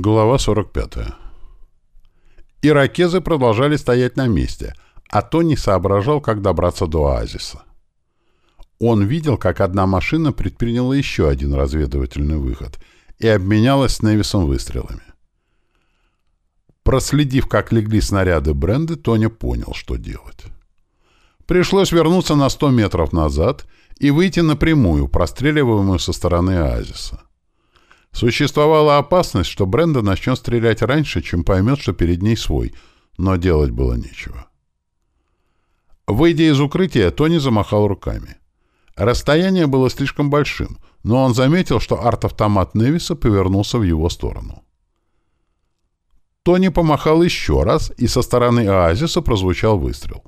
Глава 45. Иракезы продолжали стоять на месте, а Тони соображал, как добраться до оазиса. Он видел, как одна машина предприняла еще один разведывательный выход и обменялась с Невисом выстрелами. Проследив, как легли снаряды Бренды, Тони понял, что делать. Пришлось вернуться на 100 метров назад и выйти напрямую, простреливаемую со стороны оазиса. Существовала опасность, что Бренда начнет стрелять раньше, чем поймет, что перед ней свой, но делать было нечего. Выйдя из укрытия, Тони замахал руками. Расстояние было слишком большим, но он заметил, что арт-автомат Невиса повернулся в его сторону. Тони помахал еще раз, и со стороны оазиса прозвучал выстрел.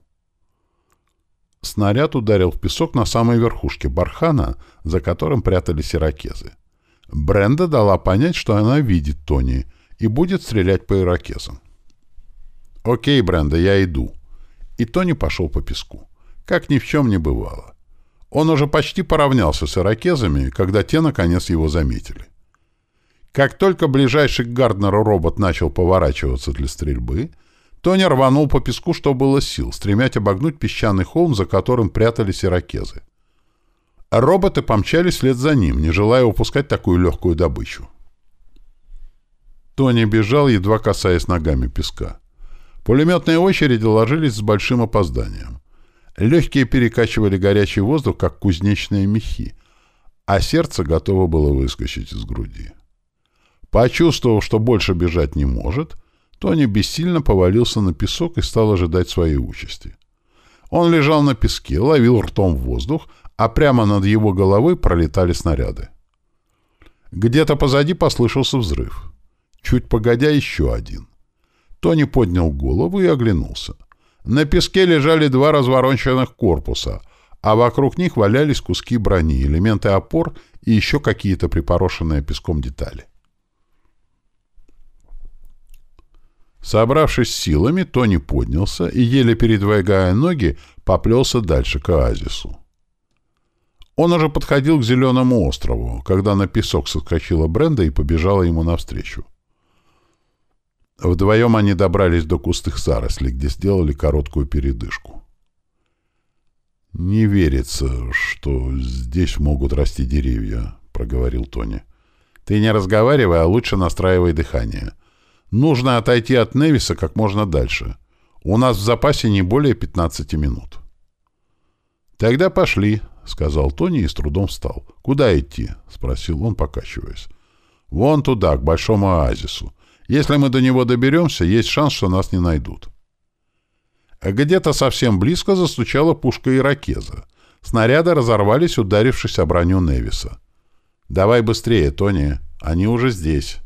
Снаряд ударил в песок на самой верхушке бархана, за которым прятались иракезы. Бренда дала понять, что она видит Тони и будет стрелять по иракезам. «Окей, Бренда, я иду». И Тони пошел по песку. Как ни в чем не бывало. Он уже почти поравнялся с иракезами, когда те, наконец, его заметили. Как только ближайший к Гарднеру робот начал поворачиваться для стрельбы, Тони рванул по песку, что было сил, стремясь обогнуть песчаный холм, за которым прятались иракезы роботы помчались вслед за ним, не желая упускать такую легкую добычу. Тони бежал, едва касаясь ногами песка. Пулеметные очереди ложились с большим опозданием. Легкие перекачивали горячий воздух, как кузнечные мехи, а сердце готово было выскочить из груди. Почувствовав, что больше бежать не может, Тони бессильно повалился на песок и стал ожидать своей участи. Он лежал на песке, ловил ртом воздух, а прямо над его головой пролетали снаряды. Где-то позади послышался взрыв. Чуть погодя еще один. Тони поднял голову и оглянулся. На песке лежали два развороченных корпуса, а вокруг них валялись куски брони, элементы опор и еще какие-то припорошенные песком детали. Собравшись силами, Тони поднялся и, еле передвигая ноги, поплелся дальше к оазису. Он уже подходил к Зеленому острову, когда на песок соскочила Бренда и побежала ему навстречу. Вдвоем они добрались до кустых зарослей, где сделали короткую передышку. «Не верится, что здесь могут расти деревья», — проговорил Тони. «Ты не разговаривай, а лучше настраивай дыхание. Нужно отойти от Невиса как можно дальше. У нас в запасе не более 15 минут». «Тогда пошли», — сказал Тони и с трудом встал. «Куда идти?» — спросил он, покачиваясь. «Вон туда, к большому оазису. Если мы до него доберемся, есть шанс, что нас не найдут». Где-то совсем близко застучала пушка иракеза. Снаряды разорвались, ударившись о броню Невиса. «Давай быстрее, Тони. Они уже здесь».